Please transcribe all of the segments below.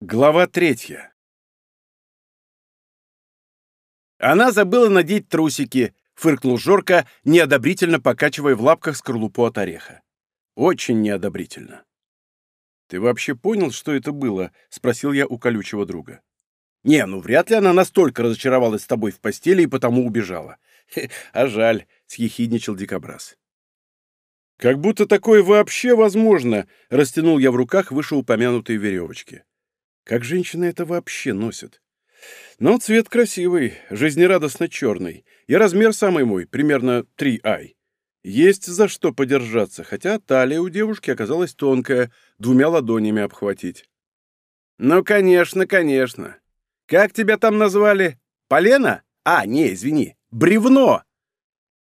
Глава третья. Она забыла надеть трусики, фыркнул Жорка, неодобрительно покачивая в лапках скорлупу от ореха. Очень неодобрительно. «Ты вообще понял, что это было?» — спросил я у колючего друга. «Не, ну вряд ли она настолько разочаровалась с тобой в постели и потому убежала. а жаль», — съехидничал дикобраз. «Как будто такое вообще возможно!» — растянул я в руках вышеупомянутые веревочки. Как женщины это вообще носят? Но цвет красивый, жизнерадостно черный. И размер самый мой, примерно 3i. Есть за что подержаться, хотя талия у девушки оказалась тонкая, двумя ладонями обхватить. «Ну, конечно, конечно. Как тебя там назвали? Полено? А, не, извини, бревно!»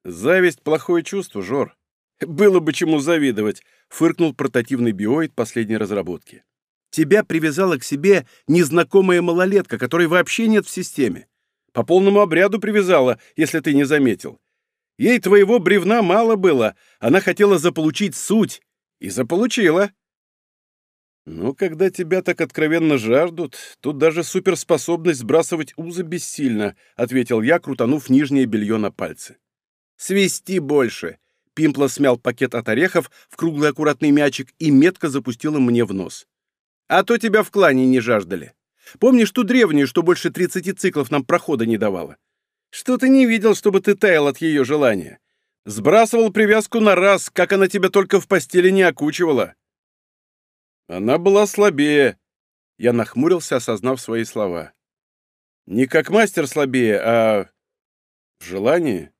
«Зависть — плохое чувство, Жор. Было бы чему завидовать», — фыркнул портативный биоид последней разработки. Тебя привязала к себе незнакомая малолетка, которой вообще нет в системе. По полному обряду привязала, если ты не заметил. Ей твоего бревна мало было, она хотела заполучить суть. И заполучила. Ну, когда тебя так откровенно жаждут, тут даже суперспособность сбрасывать узы бессильна, ответил я, крутанув нижнее белье на пальцы. Свести больше. Пимпла смял пакет от орехов в круглый аккуратный мячик и метко запустил им мне в нос. А то тебя в клане не жаждали. Помнишь ту древнюю, что больше 30 циклов нам прохода не давала? Что ты не видел, чтобы ты таял от ее желания? Сбрасывал привязку на раз, как она тебя только в постели не окучивала. Она была слабее. Я нахмурился, осознав свои слова. Не как мастер слабее, а в желании.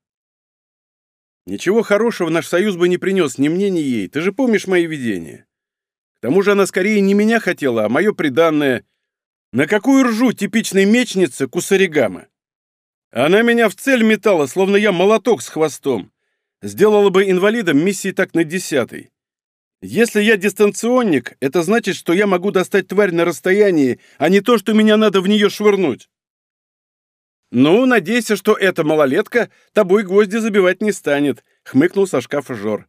Ничего хорошего наш союз бы не принес ни мне, ни ей. Ты же помнишь мои видения? Тому же она скорее не меня хотела, а мое приданное. На какую ржу типичной мечницы кусаригама? Она меня в цель метала, словно я молоток с хвостом. Сделала бы инвалидом миссии так на десятый. Если я дистанционник, это значит, что я могу достать тварь на расстоянии, а не то, что меня надо в нее швырнуть. «Ну, надейся, что эта малолетка тобой гвозди забивать не станет», — хмыкнул со шкафа Жор.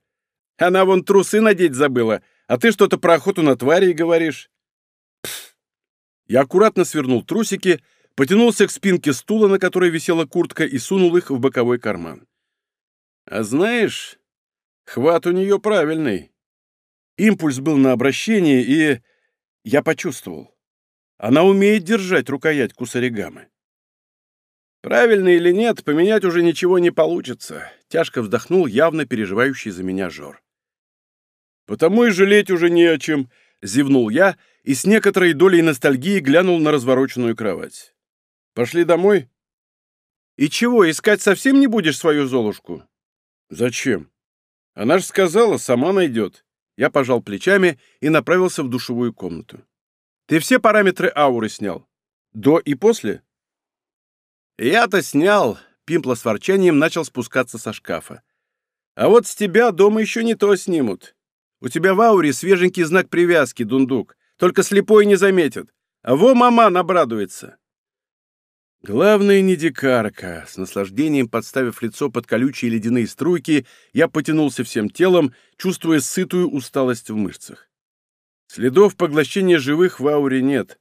«Она вон трусы надеть забыла, а ты что-то про охоту на твари говоришь. Пф. Я аккуратно свернул трусики, потянулся к спинке стула, на которой висела куртка, и сунул их в боковой карман. А знаешь, хват у нее правильный. Импульс был на обращение, и я почувствовал. Она умеет держать рукоять кусаригамы. Правильно или нет, поменять уже ничего не получится. Тяжко вздохнул явно переживающий за меня Жор. «Потому и жалеть уже не о чем», — зевнул я и с некоторой долей ностальгии глянул на развороченную кровать. «Пошли домой?» «И чего, искать совсем не будешь свою Золушку?» «Зачем? Она ж сказала, сама найдет». Я пожал плечами и направился в душевую комнату. «Ты все параметры ауры снял? До и после?» «Я-то снял», — Пимпла с ворчанием начал спускаться со шкафа. «А вот с тебя дома еще не то снимут. У тебя в ауре свеженький знак привязки, дундук. Только слепой не заметит. А во маман обрадуется. Главное, не дикарка. С наслаждением подставив лицо под колючие ледяные струйки, я потянулся всем телом, чувствуя сытую усталость в мышцах. Следов поглощения живых в ауре нет.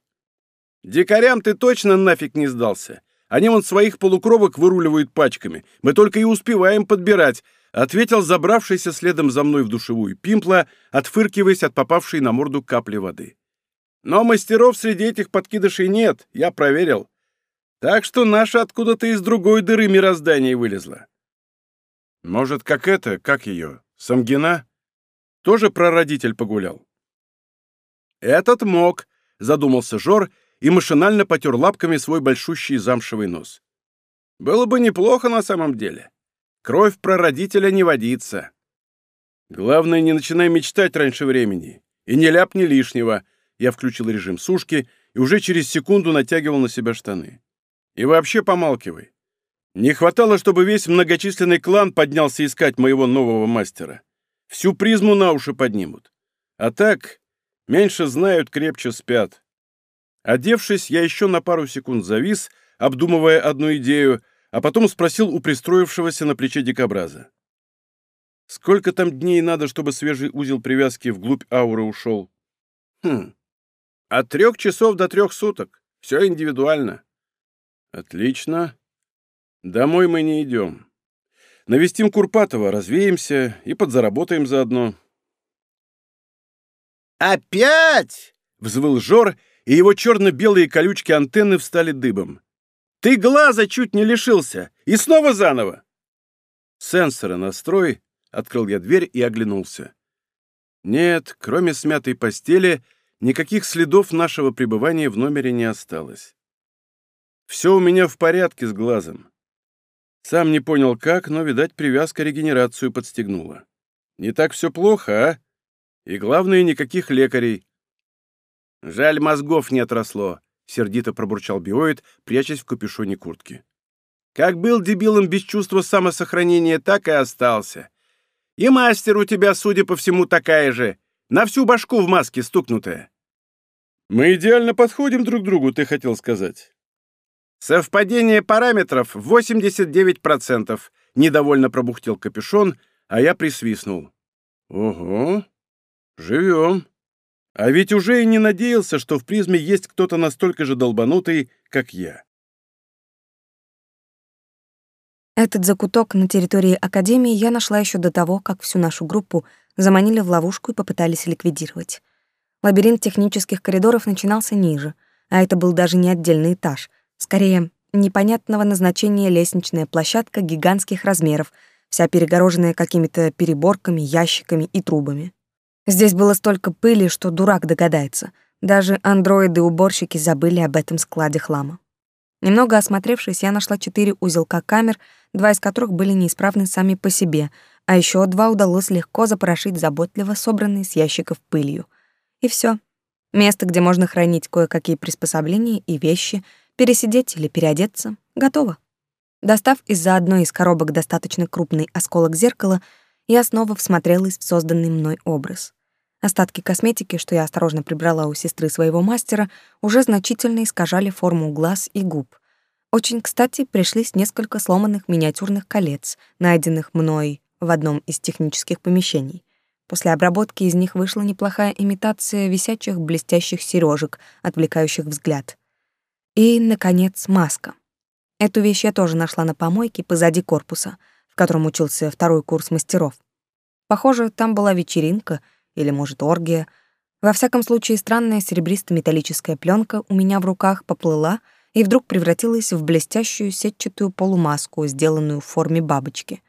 Дикарям ты точно нафиг не сдался. Они вон своих полукровок выруливают пачками. Мы только и успеваем подбирать, ответил забравшийся следом за мной в душевую пимпла, отфыркиваясь от попавшей на морду капли воды. Но мастеров среди этих подкидышей нет, я проверил. Так что наша откуда-то из другой дыры мироздания вылезла. Может, как это, как ее, Самгина? Тоже прародитель погулял? Этот мог, задумался Жор и машинально потер лапками свой большущий замшевый нос. Было бы неплохо на самом деле. Кровь прародителя не водится. Главное, не начинай мечтать раньше времени. И не ляпни лишнего. Я включил режим сушки и уже через секунду натягивал на себя штаны. И вообще помалкивай. Не хватало, чтобы весь многочисленный клан поднялся искать моего нового мастера. Всю призму на уши поднимут. А так, меньше знают, крепче спят. Одевшись, я еще на пару секунд завис, обдумывая одну идею — а потом спросил у пристроившегося на плече дикобраза. «Сколько там дней надо, чтобы свежий узел привязки вглубь ауры ушел?» «Хм. От трех часов до трех суток. Все индивидуально. Отлично. Домой мы не идем. Навестим Курпатова, развеемся и подзаработаем заодно. «Опять?» — взвыл Жор, и его черно-белые колючки антенны встали дыбом. «Ты глаза чуть не лишился! И снова заново!» «Сенсоры настрой», — открыл я дверь и оглянулся. Нет, кроме смятой постели, никаких следов нашего пребывания в номере не осталось. Все у меня в порядке с глазом. Сам не понял как, но, видать, привязка регенерацию подстегнула. Не так все плохо, а? И главное, никаких лекарей. Жаль, мозгов не отросло, — сердито пробурчал биоид, прячась в капюшоне куртки. Как был дебилом без чувства самосохранения, так и остался. И мастер у тебя, судя по всему, такая же, на всю башку в маске стукнутая. Мы идеально подходим друг другу, ты хотел сказать. Совпадение параметров 89%, недовольно пробухтел капюшон, а я присвистнул. Ого, Живем. А ведь уже и не надеялся, что в призме есть кто-то настолько же долбанутый, как я. Этот закуток на территории Академии я нашла еще до того, как всю нашу группу заманили в ловушку и попытались ликвидировать. Лабиринт технических коридоров начинался ниже, а это был даже не отдельный этаж, скорее, непонятного назначения лестничная площадка гигантских размеров, вся перегороженная какими-то переборками, ящиками и трубами. Здесь было столько пыли, что дурак догадается. Даже андроиды-уборщики забыли об этом складе хлама. Немного осмотревшись, я нашла четыре узелка камер, два из которых были неисправны сами по себе, а еще два удалось легко запорошить заботливо собранные с ящиков пылью. И все. Место, где можно хранить кое-какие приспособления и вещи, пересидеть или переодеться, готово. Достав из-за одной из коробок достаточно крупный осколок зеркала, я снова всмотрелась в созданный мной образ. Остатки косметики, что я осторожно прибрала у сестры своего мастера, уже значительно искажали форму глаз и губ. Очень кстати пришлись несколько сломанных миниатюрных колец, найденных мной в одном из технических помещений. После обработки из них вышла неплохая имитация висячих блестящих сережек, отвлекающих взгляд. И, наконец, маска. Эту вещь я тоже нашла на помойке позади корпуса, в котором учился второй курс мастеров. Похоже, там была вечеринка — или, может, оргия. Во всяком случае, странная серебристо-металлическая пленка у меня в руках поплыла и вдруг превратилась в блестящую сетчатую полумаску, сделанную в форме бабочки.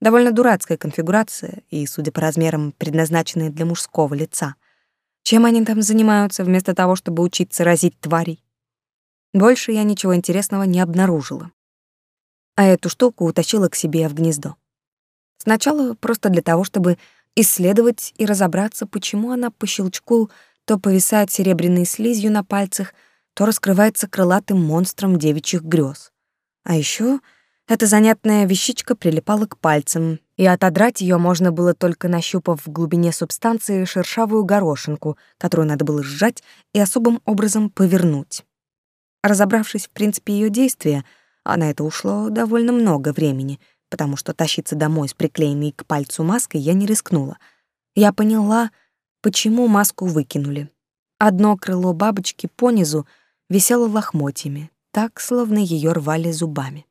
Довольно дурацкая конфигурация и, судя по размерам, предназначенная для мужского лица. Чем они там занимаются, вместо того, чтобы учиться разить тварей? Больше я ничего интересного не обнаружила. А эту штуку утащила к себе в гнездо. Сначала просто для того, чтобы исследовать и разобраться, почему она по щелчку то повисает серебряной слизью на пальцах, то раскрывается крылатым монстром девичьих грез. А еще эта занятная вещичка прилипала к пальцам, и отодрать ее можно было только нащупав в глубине субстанции шершавую горошинку, которую надо было сжать и особым образом повернуть. Разобравшись в принципе ее действия, а на это ушло довольно много времени — потому что тащиться домой с приклеенной к пальцу маской я не рискнула. Я поняла, почему маску выкинули. Одно крыло бабочки понизу висело лохмотьями, так, словно ее рвали зубами.